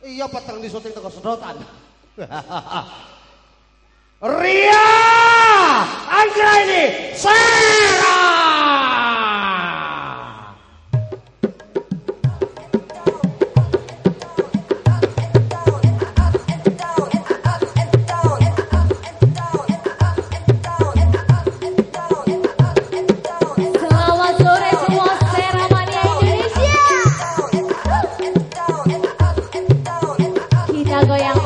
Iya peteng di syuting teko sedotan. Ria Anggra ini goyang